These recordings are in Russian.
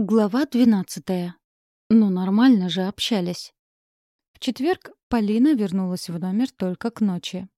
Глава двенадцатая. Ну, нормально же общались. В четверг Полина вернулась в номер только к ночи.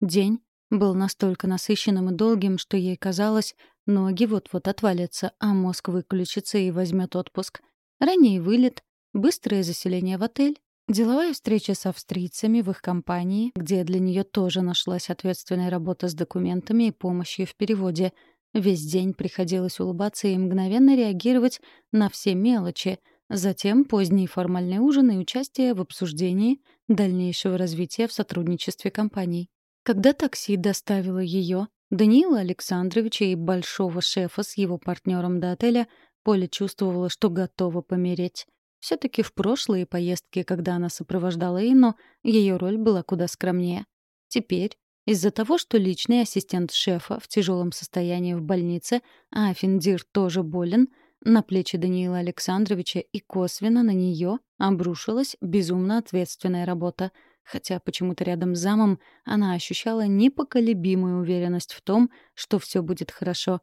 День был настолько насыщенным и долгим, что ей казалось, ноги вот-вот отвалятся, а мозг выключится и возьмет отпуск. Ранний вылет, быстрое заселение в отель, деловая встреча с австрийцами в их компании, где для нее тоже нашлась ответственная работа с документами и помощью в переводе — Весь день приходилось улыбаться и мгновенно реагировать на все мелочи, затем поздний формальный ужин и участие в обсуждении дальнейшего развития в сотрудничестве компаний. Когда такси доставило ее, Даниила Александровича и большого шефа с его партнером до отеля, Поля чувствовала, что готова помереть. Все-таки в прошлые поездки, когда она сопровождала Инну, ее роль была куда скромнее. Теперь, из-за того, что личный ассистент шефа в тяжелом состоянии в больнице, а Финдир тоже болен, на плечи Даниила Александровича и косвенно на нее обрушилась безумно ответственная работа, хотя почему-то рядом с замом она ощущала непоколебимую уверенность в том, что все будет хорошо.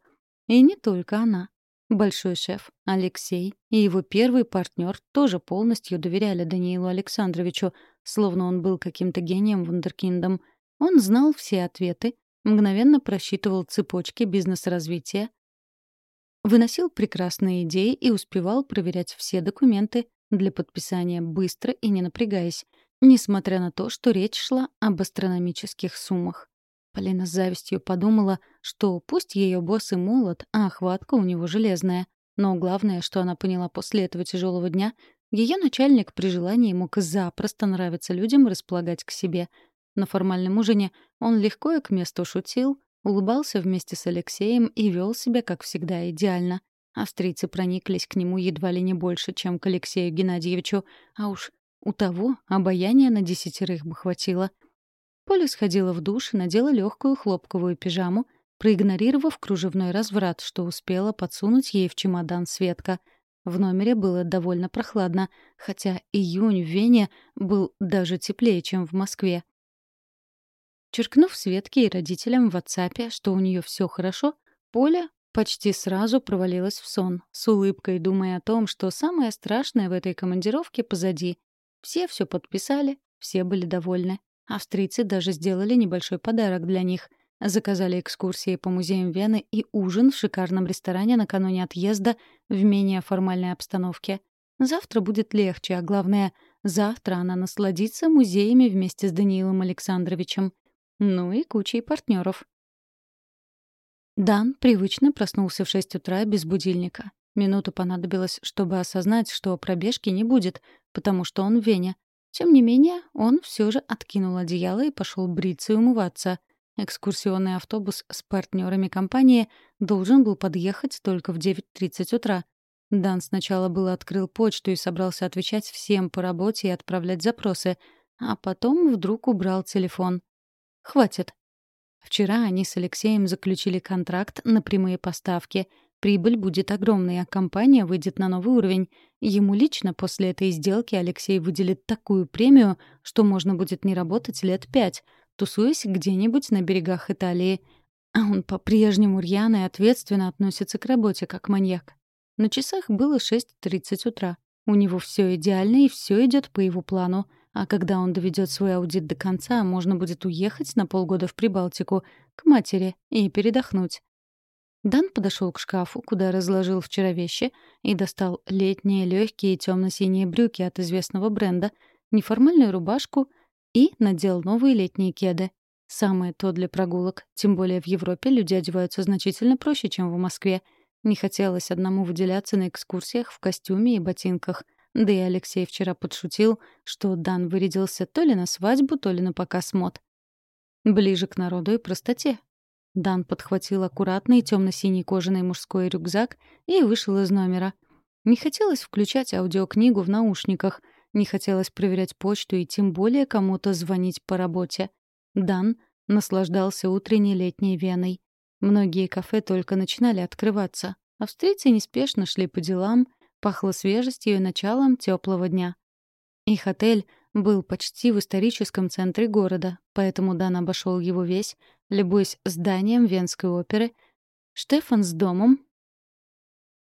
И не только она. Большой шеф, Алексей, и его первый партнер тоже полностью доверяли Даниилу Александровичу, словно он был каким-то гением вундеркиндом — он знал все ответы, мгновенно просчитывал цепочки бизнес-развития, выносил прекрасные идеи и успевал проверять все документы для подписания быстро и не напрягаясь, несмотря на то, что речь шла об астрономических суммах. Полина с завистью подумала, что пусть ее босс и молод, а охватка у него железная. Но главное, что она поняла после этого тяжелого дня, ее начальник при желании мог запросто нравиться людям и располагать к себе — на формальном ужине он легко и к месту шутил, улыбался вместе с Алексеем и вел себя, как всегда, идеально. Австрийцы прониклись к нему едва ли не больше, чем к Алексею Геннадьевичу, а уж у того обаяния на десятерых бы хватило. Поля сходила в душ и надела легкую хлопковую пижаму, проигнорировав кружевной разврат, что успела подсунуть ей в чемодан Светка. В номере было довольно прохладно, хотя июнь в Вене был даже теплее, чем в Москве. Черкнув Светке и родителям в WhatsApp, что у нее все хорошо, Поля почти сразу провалилась в сон, с улыбкой думая о том, что самое страшное в этой командировке позади. Все все подписали, все были довольны. Австрийцы даже сделали небольшой подарок для них. Заказали экскурсии по музеям Вены и ужин в шикарном ресторане накануне отъезда в менее формальной обстановке. Завтра будет легче, а главное, завтра она насладится музеями вместе с Даниилом Александровичем. Ну и кучей партнеров. Дан привычно проснулся в 6 утра без будильника. Минуту понадобилось, чтобы осознать, что пробежки не будет, потому что он в Вене. Тем не менее, он все же откинул одеяло и пошел бриться и умываться. Экскурсионный автобус с партнерами компании должен был подъехать только в 9.30 утра. Дан сначала было открыл почту и собрался отвечать всем по работе и отправлять запросы, а потом вдруг убрал телефон. Хватит. Вчера они с Алексеем заключили контракт на прямые поставки. Прибыль будет огромной, а компания выйдет на новый уровень. Ему лично после этой сделки Алексей выделит такую премию, что можно будет не работать лет пять, тусуясь где-нибудь на берегах Италии. А он по-прежнему рьяно и ответственно относится к работе, как маньяк. На часах было 6.30 утра. У него все идеально и все идет по его плану. А когда он доведет свой аудит до конца, можно будет уехать на полгода в Прибалтику, к матери, и передохнуть. Дан подошел к шкафу, куда разложил вчера вещи, и достал летние легкие темно-синие брюки от известного бренда, неформальную рубашку и надел новые летние кеды. Самое то для прогулок, тем более в Европе люди одеваются значительно проще, чем в Москве. Не хотелось одному выделяться на экскурсиях в костюме и ботинках — да и Алексей вчера подшутил, что Дан вырядился то ли на свадьбу, то ли на показ мод. Ближе к народу и простоте. Дан подхватил аккуратный темно-синий кожаный мужской рюкзак и вышел из номера. Не хотелось включать аудиокнигу в наушниках, не хотелось проверять почту и тем более кому-то звонить по работе. Дан наслаждался утренней летней веной. Многие кафе только начинали открываться. Австрийцы неспешно шли по делам, Пахло свежестью и началом теплого дня. Их отель был почти в историческом центре города, поэтому Дан обошел его весь, любуясь зданием Венской оперы, Штефан с домом,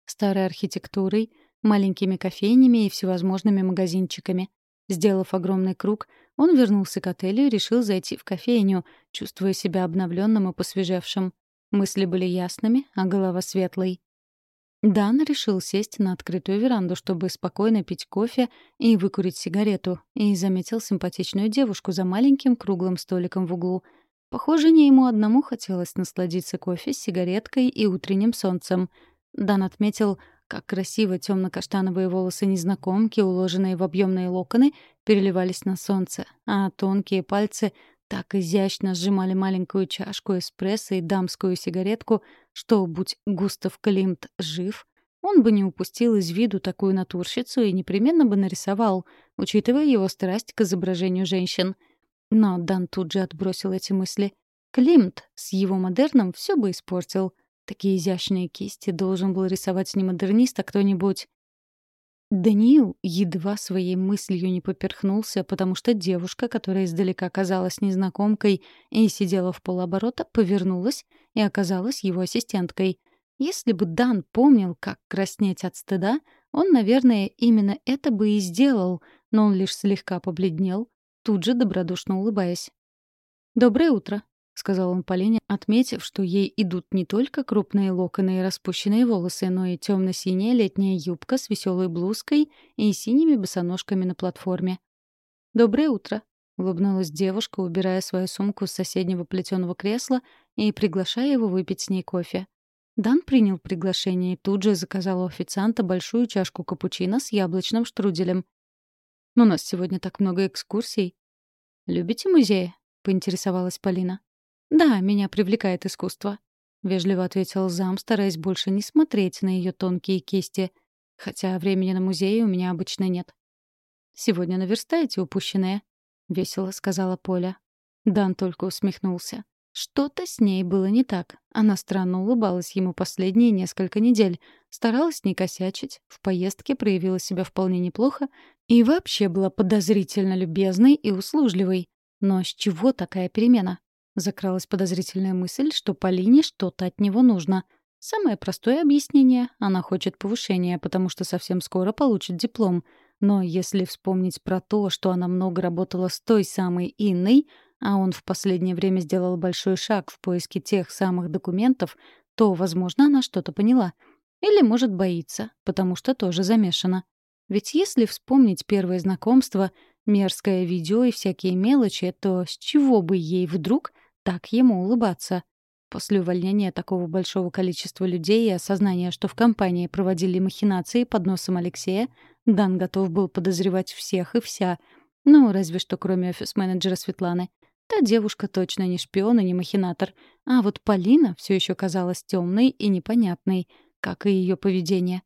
старой архитектурой, маленькими кофейнями и всевозможными магазинчиками. Сделав огромный круг, он вернулся к отелю и решил зайти в кофейню, чувствуя себя обновленным и посвежевшим. Мысли были ясными, а голова светлой. Дан решил сесть на открытую веранду, чтобы спокойно пить кофе и выкурить сигарету, и заметил симпатичную девушку за маленьким круглым столиком в углу. Похоже, не ему одному хотелось насладиться кофе сигареткой и утренним солнцем. Дан отметил, как красиво темно-каштановые волосы незнакомки, уложенные в объемные локоны, переливались на солнце, а тонкие пальцы так изящно сжимали маленькую чашку эспрессо и дамскую сигаретку, что, будь Густав Климт жив, он бы не упустил из виду такую натурщицу и непременно бы нарисовал, учитывая его страсть к изображению женщин. Но Дан тут же отбросил эти мысли. Климт с его модерном все бы испортил. Такие изящные кисти должен был рисовать не модернист, а кто-нибудь. Даниил едва своей мыслью не поперхнулся, потому что девушка, которая издалека казалась незнакомкой и сидела в полоборота, повернулась и оказалась его ассистенткой. Если бы Дан помнил, как краснеть от стыда, он, наверное, именно это бы и сделал, но он лишь слегка побледнел, тут же добродушно улыбаясь. «Доброе утро», — сказал он Полине, отметив, что ей идут не только крупные локоны и распущенные волосы, но и темно-синяя летняя юбка с веселой блузкой и синими босоножками на платформе. «Доброе утро», — улыбнулась девушка, убирая свою сумку с соседнего плетеного кресла и приглашая его выпить с ней кофе. Дан принял приглашение и тут же заказал у официанта большую чашку капучино с яблочным штруделем. «У нас сегодня так много экскурсий». «Любите музеи?» — поинтересовалась Полина. «Да, меня привлекает искусство», — вежливо ответил зам, стараясь больше не смотреть на ее тонкие кисти, хотя времени на музей у меня обычно нет. «Сегодня наверстаете упущенное», — весело сказала Поля. Дан только усмехнулся. Что-то с ней было не так. Она странно улыбалась ему последние несколько недель, старалась не косячить, в поездке проявила себя вполне неплохо и вообще была подозрительно любезной и услужливой. Но с чего такая перемена? Закралась подозрительная мысль, что Полине что-то от него нужно. Самое простое объяснение — она хочет повышения, потому что совсем скоро получит диплом. Но если вспомнить про то, что она много работала с той самой Инной, а он в последнее время сделал большой шаг в поиске тех самых документов, то, возможно, она что-то поняла. Или, может, боится, потому что тоже замешана. Ведь если вспомнить первое знакомство, мерзкое видео и всякие мелочи, то с чего бы ей вдруг так ему улыбаться? После увольнения такого большого количества людей и осознания, что в компании проводили махинации под носом Алексея, Дан готов был подозревать всех и вся. Ну, разве что кроме офис-менеджера Светланы. Та девушка точно не шпион и не махинатор. А вот Полина все еще казалась темной и непонятной, как и ее поведение.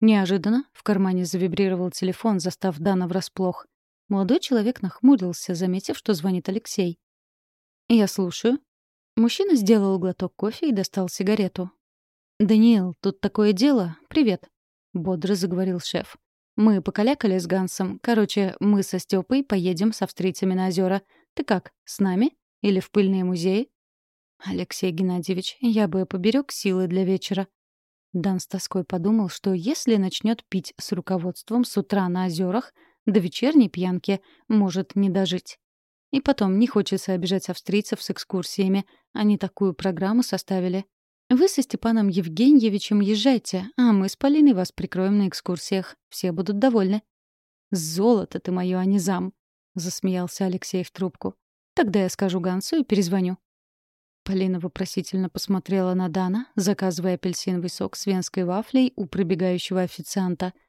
Неожиданно в кармане завибрировал телефон, застав Дана врасплох. Молодой человек нахмурился, заметив, что звонит Алексей. «Я слушаю». Мужчина сделал глоток кофе и достал сигарету. «Даниил, тут такое дело. Привет», — бодро заговорил шеф. «Мы покалякали с Гансом. Короче, мы со Стёпой поедем с австрийцами на озера. Ты как, с нами? Или в пыльные музеи?» «Алексей Геннадьевич, я бы поберег силы для вечера». Дан с тоской подумал, что если начнет пить с руководством с утра на озерах, до вечерней пьянки может не дожить. И потом, не хочется обижать австрийцев с экскурсиями. Они такую программу составили. Вы со Степаном Евгеньевичем езжайте, а мы с Полиной вас прикроем на экскурсиях. Все будут довольны. «Золото ты мое, а не зам», — засмеялся Алексей в трубку. «Тогда я скажу Гансу и перезвоню». Полина вопросительно посмотрела на Дана, заказывая апельсиновый сок с венской вафлей у пробегающего официанта —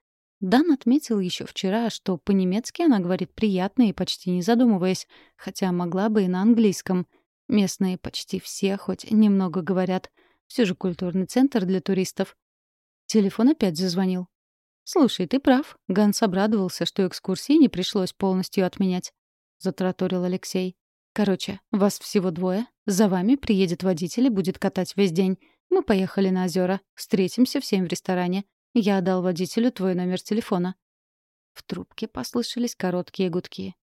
Дан отметил еще вчера, что по-немецки она говорит приятно и почти не задумываясь, хотя могла бы и на английском. Местные почти все хоть немного говорят. Все же культурный центр для туристов. Телефон опять зазвонил. «Слушай, ты прав. Ганс обрадовался, что экскурсии не пришлось полностью отменять», — затраторил Алексей. «Короче, вас всего двое. За вами приедет водитель и будет катать весь день. Мы поехали на озера. Встретимся в семь в ресторане. Я дал водителю твой номер телефона». В трубке послышались короткие гудки.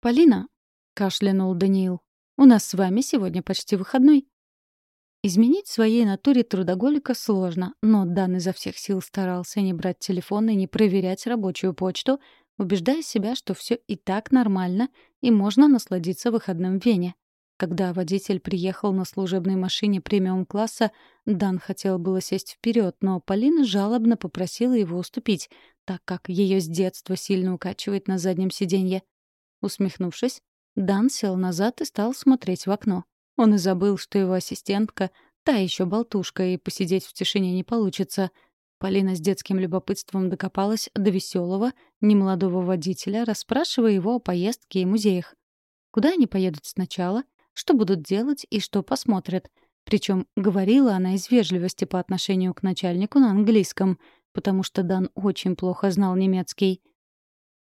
«Полина», — кашлянул Даниил, — «у нас с вами сегодня почти выходной». Изменить своей натуре трудоголика сложно, но Дан изо всех сил старался не брать телефон и не проверять рабочую почту, убеждая себя, что все и так нормально и можно насладиться выходным в Вене. Когда водитель приехал на служебной машине премиум-класса, Дан хотел было сесть вперед, но Полина жалобно попросила его уступить, так как ее с детства сильно укачивает на заднем сиденье. Усмехнувшись, Дан сел назад и стал смотреть в окно. Он и забыл, что его ассистентка — та еще болтушка, и посидеть в тишине не получится. Полина с детским любопытством докопалась до веселого, немолодого водителя, расспрашивая его о поездке и музеях. Куда они поедут сначала, что будут делать и что посмотрят. Причем говорила она из вежливости по отношению к начальнику на английском, потому что Дан очень плохо знал немецкий.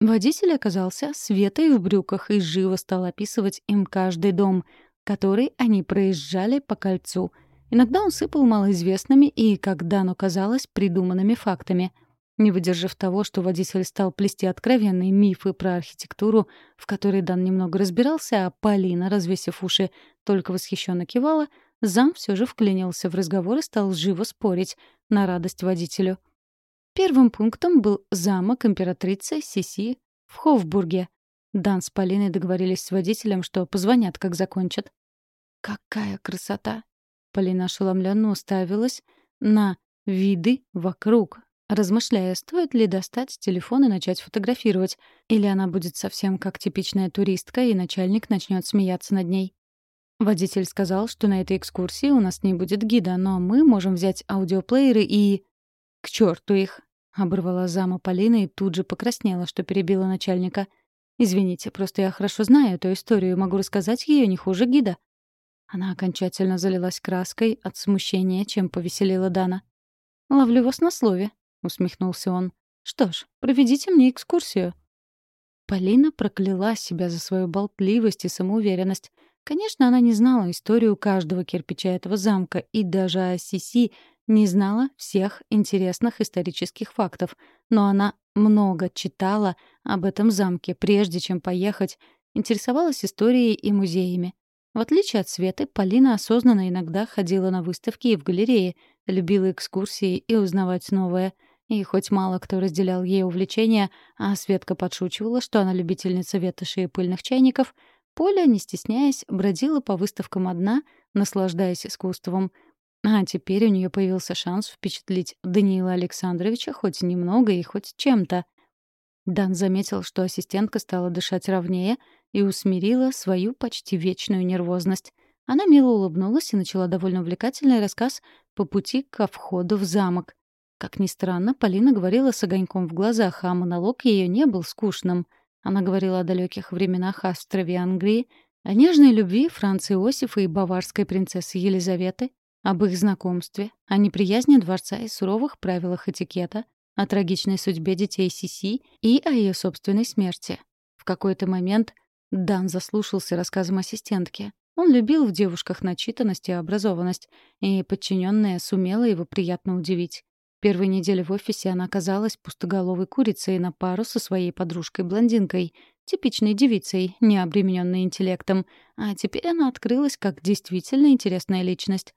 Водитель оказался Светой в брюках и живо стал описывать им каждый дом — который они проезжали по кольцу. Иногда он сыпал малоизвестными и, как Дану казалось, придуманными фактами. Не выдержав того, что водитель стал плести откровенные мифы про архитектуру, в которой Дан немного разбирался, а Полина, развесив уши, только восхищенно кивала, зам все же вклинился в разговор и стал живо спорить, на радость водителю. Первым пунктом был замок императрицы Сиси в Хофбурге, Дан с Полиной договорились с водителем, что позвонят, как закончат. «Какая красота!» Полина ошеломленно уставилась на виды вокруг, размышляя, стоит ли достать телефон и начать фотографировать, или она будет совсем как типичная туристка, и начальник начнет смеяться над ней. Водитель сказал, что на этой экскурсии у нас не будет гида, но мы можем взять аудиоплееры и... «К черту их!» — оборвала зама Полина и тут же покраснела, что перебила начальника — Извините, просто я хорошо знаю эту историю и могу рассказать ее не хуже гида». Она окончательно залилась краской от смущения, чем повеселила Дана. «Ловлю вас на слове», — усмехнулся он. «Что ж, проведите мне экскурсию». Полина прокляла себя за свою болтливость и самоуверенность. Конечно, она не знала историю каждого кирпича этого замка, и даже о не знала всех интересных исторических фактов, но она много читала об этом замке, прежде чем поехать, интересовалась историей и музеями. В отличие от Светы, Полина осознанно иногда ходила на выставки и в галереи, любила экскурсии и узнавать новое. И хоть мало кто разделял ей увлечения, а Светка подшучивала, что она любительница ветоши и пыльных чайников, Поля, не стесняясь, бродила по выставкам одна, наслаждаясь искусством — а теперь у нее появился шанс впечатлить Даниила Александровича хоть немного и хоть чем-то. Дан заметил, что ассистентка стала дышать ровнее и усмирила свою почти вечную нервозность. Она мило улыбнулась и начала довольно увлекательный рассказ по пути ко входу в замок. Как ни странно, Полина говорила с огоньком в глазах, а монолог ее не был скучным. Она говорила о далеких временах Австро-Венгрии, о нежной любви Франца Иосифа и баварской принцессы Елизаветы, об их знакомстве, о неприязни дворца и суровых правилах этикета, о трагичной судьбе детей Сиси и о ее собственной смерти. В какой-то момент Дан заслушался рассказом ассистентки. Он любил в девушках начитанность и образованность, и подчиненная сумела его приятно удивить. Первой неделе в офисе она оказалась пустоголовой курицей на пару со своей подружкой-блондинкой, типичной девицей, не обремененной интеллектом, а теперь она открылась как действительно интересная личность.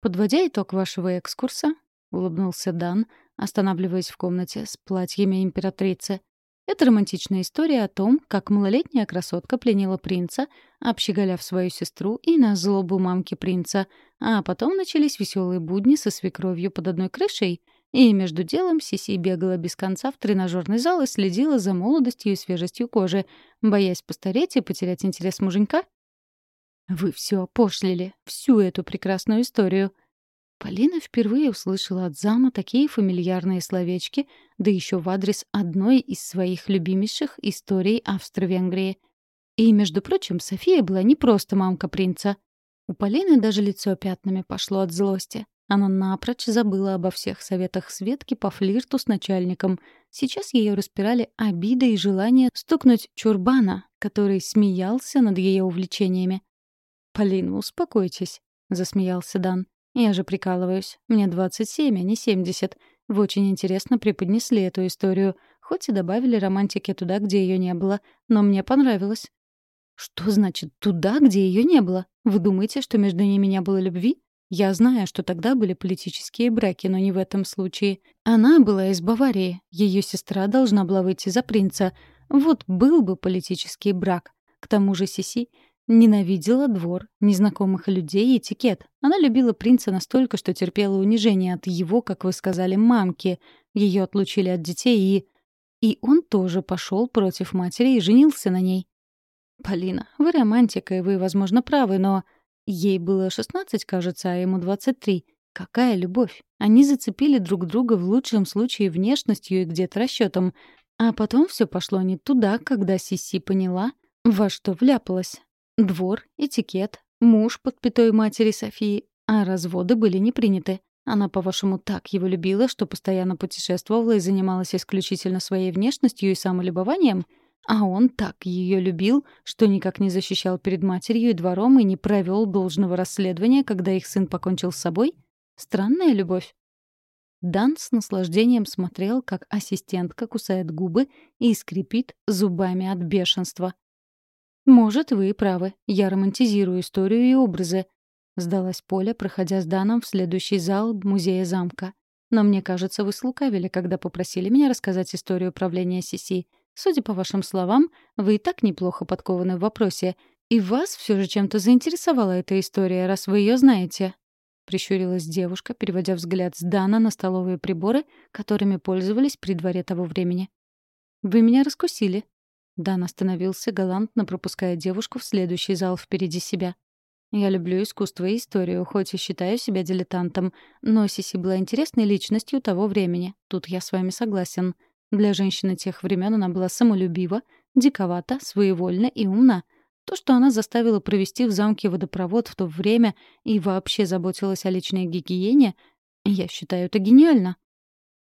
«Подводя итог вашего экскурса», — улыбнулся Дан, останавливаясь в комнате с платьями императрицы. Это романтичная история о том, как малолетняя красотка пленила принца, общеголяв свою сестру и на злобу мамки принца, а потом начались веселые будни со свекровью под одной крышей, и между делом Сиси бегала без конца в тренажерный зал и следила за молодостью и свежестью кожи, боясь постареть и потерять интерес муженька вы все опошлили, всю эту прекрасную историю. Полина впервые услышала от зама такие фамильярные словечки, да еще в адрес одной из своих любимейших историй Австро-Венгрии. И, между прочим, София была не просто мамка принца. У Полины даже лицо пятнами пошло от злости. Она напрочь забыла обо всех советах Светки по флирту с начальником. Сейчас ее распирали обида и желание стукнуть чурбана, который смеялся над ее увлечениями. «Полина, успокойтесь», — засмеялся Дан. «Я же прикалываюсь. Мне 27, а не 70. Вы очень интересно преподнесли эту историю, хоть и добавили романтики туда, где ее не было, но мне понравилось». Что значит «туда, где ее не было»? Вы думаете, что между ними не было любви? Я знаю, что тогда были политические браки, но не в этом случае. Она была из Баварии. Ее сестра должна была выйти за принца. Вот был бы политический брак. К тому же Сиси ненавидела двор, незнакомых людей и этикет. Она любила принца настолько, что терпела унижение от его, как вы сказали, мамки. Ее отлучили от детей и... И он тоже пошел против матери и женился на ней. «Полина, вы романтика, и вы, возможно, правы, но...» Ей было 16, кажется, а ему 23. Какая любовь! Они зацепили друг друга в лучшем случае внешностью и где-то расчетом. А потом все пошло не туда, когда Сиси поняла, во что вляпалась. Двор, этикет, муж под пятой матери Софии, а разводы были не приняты. Она, по-вашему, так его любила, что постоянно путешествовала и занималась исключительно своей внешностью и самолюбованием? А он так ее любил, что никак не защищал перед матерью и двором и не провел должного расследования, когда их сын покончил с собой? Странная любовь. Дан с наслаждением смотрел, как ассистентка кусает губы и скрипит зубами от бешенства. «Может, вы и правы. Я романтизирую историю и образы. Сдалась Поля, проходя с Даном в следующий зал музея замка. «Но мне кажется, вы слукавили, когда попросили меня рассказать историю правления Сиси. Судя по вашим словам, вы и так неплохо подкованы в вопросе. И вас все же чем-то заинтересовала эта история, раз вы ее знаете». Прищурилась девушка, переводя взгляд с Дана на столовые приборы, которыми пользовались при дворе того времени. «Вы меня раскусили». Дан остановился, галантно пропуская девушку в следующий зал впереди себя. Я люблю искусство и историю, хоть и считаю себя дилетантом, но Сиси была интересной личностью того времени. Тут я с вами согласен. Для женщины тех времен она была самолюбива, диковата, своевольна и умна. То, что она заставила провести в замке водопровод в то время и вообще заботилась о личной гигиене, я считаю это гениально.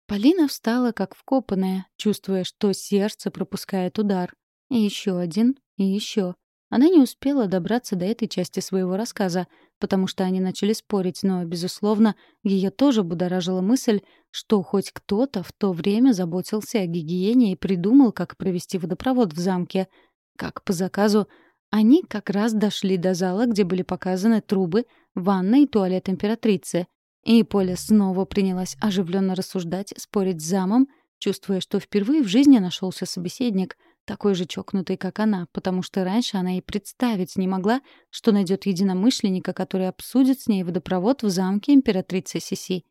Полина встала как вкопанная, чувствуя, что сердце пропускает удар. И еще один, и еще. Она не успела добраться до этой части своего рассказа, потому что они начали спорить, но, безусловно, ее тоже будоражила мысль, что хоть кто-то в то время заботился о гигиене и придумал, как провести водопровод в замке. Как по заказу, они как раз дошли до зала, где были показаны трубы, ванна и туалет императрицы. И Поля снова принялась оживленно рассуждать, спорить с замом, чувствуя, что впервые в жизни нашелся собеседник — такой же чокнутой, как она, потому что раньше она и представить не могла, что найдет единомышленника, который обсудит с ней водопровод в замке императрицы Сиси.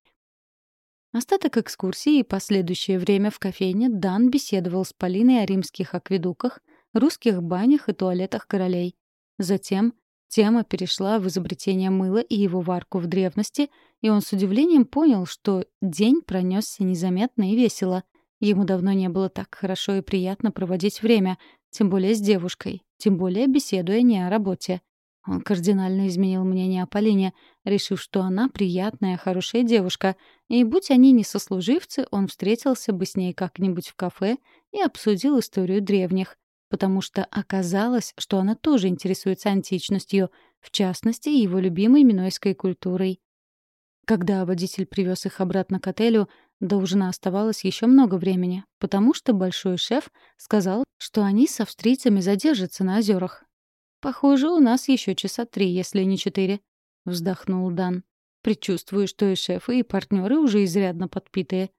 Остаток экскурсии и последующее время в кофейне Дан беседовал с Полиной о римских акведуках, русских банях и туалетах королей. Затем тема перешла в изобретение мыла и его варку в древности, и он с удивлением понял, что день пронесся незаметно и весело — Ему давно не было так хорошо и приятно проводить время, тем более с девушкой, тем более беседуя не о работе. Он кардинально изменил мнение о Полине, решив, что она приятная, хорошая девушка, и будь они не сослуживцы, он встретился бы с ней как-нибудь в кафе и обсудил историю древних, потому что оказалось, что она тоже интересуется античностью, в частности, его любимой минойской культурой. Когда водитель привез их обратно к отелю, до ужина оставалось еще много времени, потому что большой шеф сказал, что они с австрийцами задержатся на озерах. «Похоже, у нас еще часа три, если не четыре», — вздохнул Дан. «Предчувствую, что и шефы, и партнеры уже изрядно подпитые.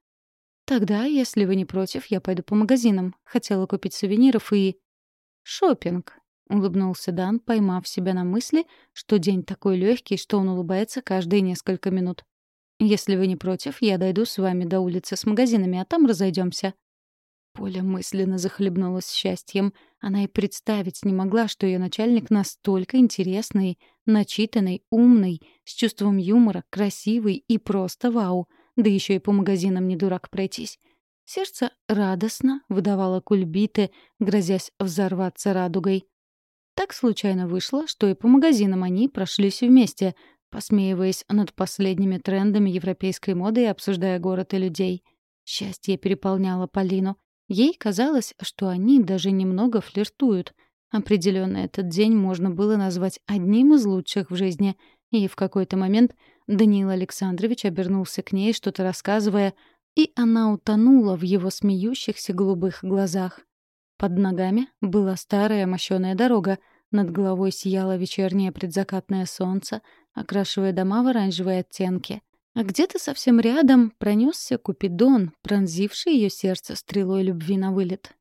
Тогда, если вы не против, я пойду по магазинам. Хотела купить сувениров и...» Шопинг, улыбнулся Дан, поймав себя на мысли, что день такой легкий, что он улыбается каждые несколько минут. Если вы не против, я дойду с вами до улицы с магазинами, а там разойдемся. Поля мысленно захлебнулась счастьем. Она и представить не могла, что ее начальник настолько интересный, начитанный, умный, с чувством юмора, красивый и просто вау. Да еще и по магазинам не дурак пройтись. Сердце радостно выдавало кульбиты, грозясь взорваться радугой. Так случайно вышло, что и по магазинам они прошлись вместе, посмеиваясь над последними трендами европейской моды и обсуждая город и людей. Счастье переполняло Полину. Ей казалось, что они даже немного флиртуют. Определенно этот день можно было назвать одним из лучших в жизни. И в какой-то момент Даниил Александрович обернулся к ней, что-то рассказывая, и она утонула в его смеющихся голубых глазах. Под ногами была старая мощёная дорога, Над головой сияло вечернее предзакатное солнце, окрашивая дома в оранжевые оттенки. А где-то совсем рядом пронесся Купидон, пронзивший ее сердце стрелой любви на вылет.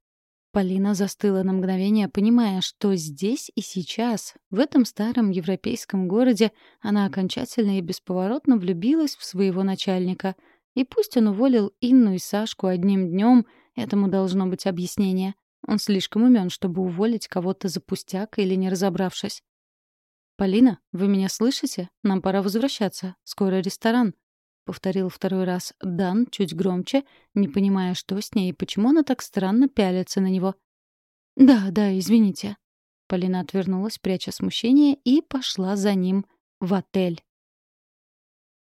Полина застыла на мгновение, понимая, что здесь и сейчас, в этом старом европейском городе, она окончательно и бесповоротно влюбилась в своего начальника. И пусть он уволил Инну и Сашку одним днем, этому должно быть объяснение. Он слишком умен, чтобы уволить кого-то за пустяк или не разобравшись. «Полина, вы меня слышите? Нам пора возвращаться. Скоро ресторан», — повторил второй раз Дан чуть громче, не понимая, что с ней и почему она так странно пялится на него. «Да, да, извините». Полина отвернулась, пряча смущение, и пошла за ним в отель.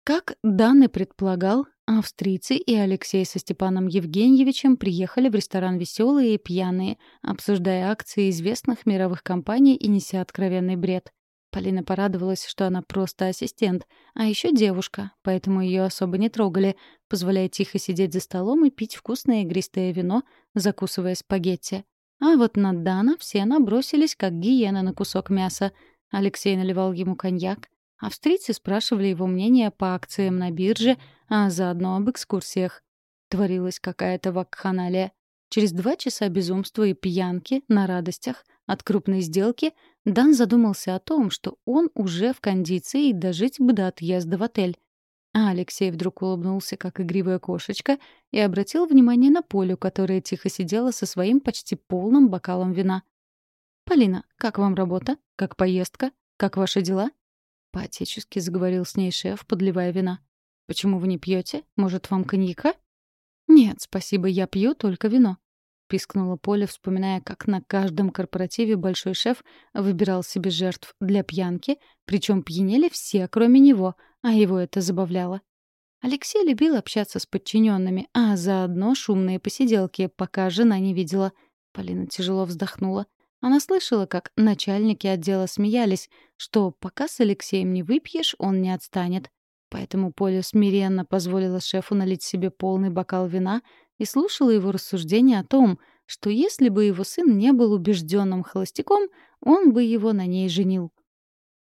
Как Дан и предполагал, австрийцы и Алексей со Степаном Евгеньевичем приехали в ресторан веселые и пьяные, обсуждая акции известных мировых компаний и неся откровенный бред. Полина порадовалась, что она просто ассистент, а еще девушка, поэтому ее особо не трогали, позволяя тихо сидеть за столом и пить вкусное игристое вино, закусывая спагетти. А вот на Дана все набросились, как гиена на кусок мяса. Алексей наливал ему коньяк. Австрийцы спрашивали его мнение по акциям на бирже, а заодно об экскурсиях. Творилась какая-то вакханалия. Через два часа безумства и пьянки на радостях от крупной сделки Дан задумался о том, что он уже в кондиции и дожить бы до отъезда в отель. А Алексей вдруг улыбнулся, как игривая кошечка, и обратил внимание на Полю, которая тихо сидела со своим почти полным бокалом вина. «Полина, как вам работа? Как поездка? Как ваши дела?» По-отечески заговорил с ней шеф, подливая вина. «Почему вы не пьете? Может, вам коньяка?» «Нет, спасибо, я пью только вино. — пискнула Поля, вспоминая, как на каждом корпоративе большой шеф выбирал себе жертв для пьянки, причем пьянели все, кроме него, а его это забавляло. Алексей любил общаться с подчиненными, а заодно шумные посиделки, пока жена не видела. Полина тяжело вздохнула. Она слышала, как начальники отдела смеялись, что пока с Алексеем не выпьешь, он не отстанет. Поэтому Поля смиренно позволила шефу налить себе полный бокал вина, и слушала его рассуждения о том, что если бы его сын не был убежденным холостяком, он бы его на ней женил.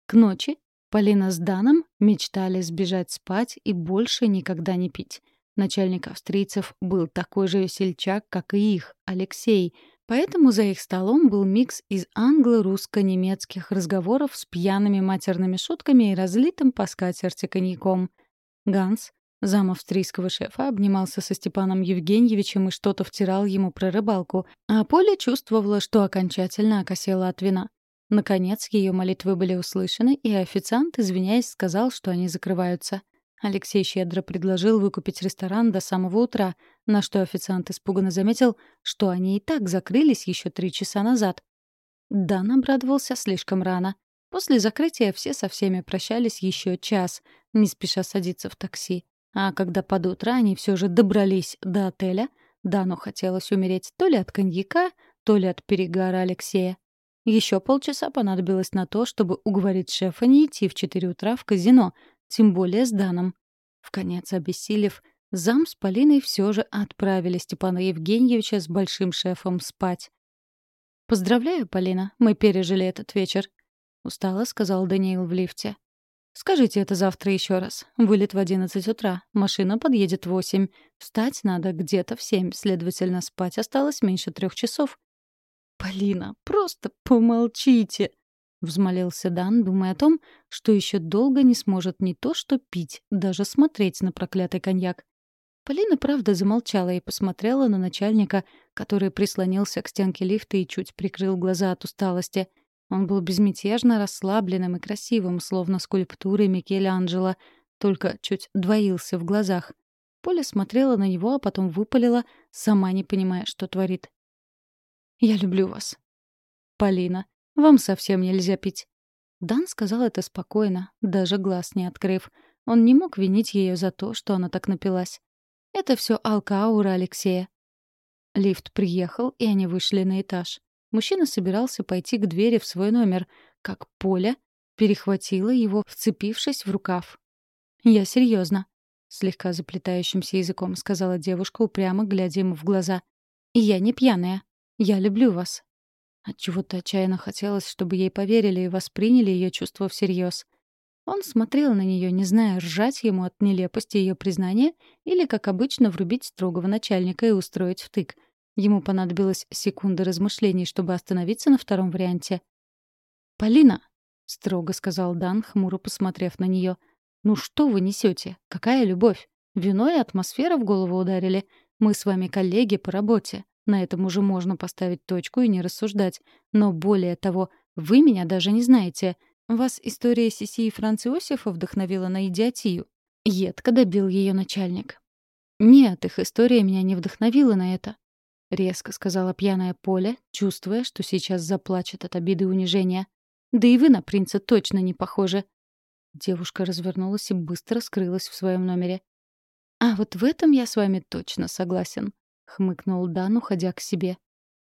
К ночи Полина с Даном мечтали сбежать спать и больше никогда не пить. Начальник австрийцев был такой же весельчак, как и их, Алексей, поэтому за их столом был микс из англо-русско-немецких разговоров с пьяными матерными шутками и разлитым по скатерти коньяком. Ганс Зам австрийского шефа обнимался со Степаном Евгеньевичем и что-то втирал ему про рыбалку, а Поля чувствовала, что окончательно окосела от вина. Наконец, ее молитвы были услышаны, и официант, извиняясь, сказал, что они закрываются. Алексей щедро предложил выкупить ресторан до самого утра, на что официант испуганно заметил, что они и так закрылись еще три часа назад. Дан обрадовался слишком рано. После закрытия все со всеми прощались еще час, не спеша садиться в такси. А когда под утро они все же добрались до отеля, Дану хотелось умереть то ли от коньяка, то ли от перегара Алексея. Еще полчаса понадобилось на то, чтобы уговорить шефа не идти в 4 утра в казино, тем более с Даном. В конец обессилев, зам с Полиной все же отправили Степана Евгеньевича с большим шефом спать. «Поздравляю, Полина, мы пережили этот вечер», — устало сказал Даниил в лифте. Скажите это завтра еще раз. Вылет в одиннадцать утра. Машина подъедет в восемь. Встать надо где-то в семь. Следовательно, спать осталось меньше трех часов. «Полина, просто помолчите!» — взмолился Дан, думая о том, что еще долго не сможет не то что пить, даже смотреть на проклятый коньяк. Полина, правда, замолчала и посмотрела на начальника, который прислонился к стенке лифта и чуть прикрыл глаза от усталости — он был безмятежно расслабленным и красивым, словно скульптурой Микеланджело, только чуть двоился в глазах. Поля смотрела на него, а потом выпалила, сама не понимая, что творит. «Я люблю вас». «Полина, вам совсем нельзя пить». Дан сказал это спокойно, даже глаз не открыв. Он не мог винить ее за то, что она так напилась. Это все алкаура Алексея. Лифт приехал, и они вышли на этаж. Мужчина собирался пойти к двери в свой номер, как Поля перехватила его, вцепившись в рукав. «Я серьезно, слегка заплетающимся языком сказала девушка, упрямо глядя ему в глаза. «И я не пьяная. Я люблю вас». Отчего-то отчаянно хотелось, чтобы ей поверили и восприняли ее чувства всерьез. Он смотрел на нее, не зная, ржать ему от нелепости ее признания или, как обычно, врубить строгого начальника и устроить втык. Ему понадобилось секунда размышлений, чтобы остановиться на втором варианте. «Полина!» — строго сказал Дан, хмуро посмотрев на нее. «Ну что вы несете? Какая любовь? Вино и атмосфера в голову ударили. Мы с вами коллеги по работе. На этом уже можно поставить точку и не рассуждать. Но более того, вы меня даже не знаете. Вас история Сиси и Франца Иосифа вдохновила на идиотию. Едко добил ее начальник. Нет, их история меня не вдохновила на это. Резко сказала пьяная Поля, чувствуя, что сейчас заплачет от обиды и унижения. Да и вы на принца точно не похожи. Девушка развернулась и быстро скрылась в своем номере. «А вот в этом я с вами точно согласен», — хмыкнул Дан, уходя к себе.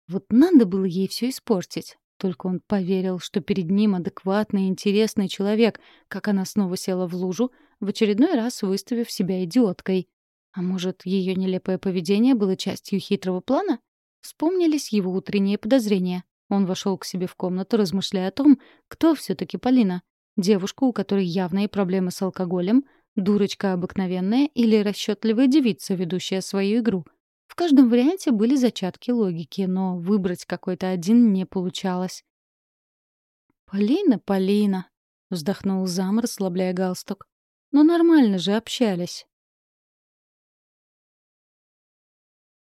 «Вот надо было ей все испортить». Только он поверил, что перед ним адекватный и интересный человек, как она снова села в лужу, в очередной раз выставив себя идиоткой. А может, ее нелепое поведение было частью хитрого плана? Вспомнились его утренние подозрения. Он вошел к себе в комнату, размышляя о том, кто все таки Полина. Девушка, у которой явные проблемы с алкоголем, дурочка обыкновенная или расчетливая девица, ведущая свою игру — в каждом варианте были зачатки логики, но выбрать какой-то один не получалось. «Полина, Полина!» — вздохнул зам, расслабляя галстук. «Но нормально же общались.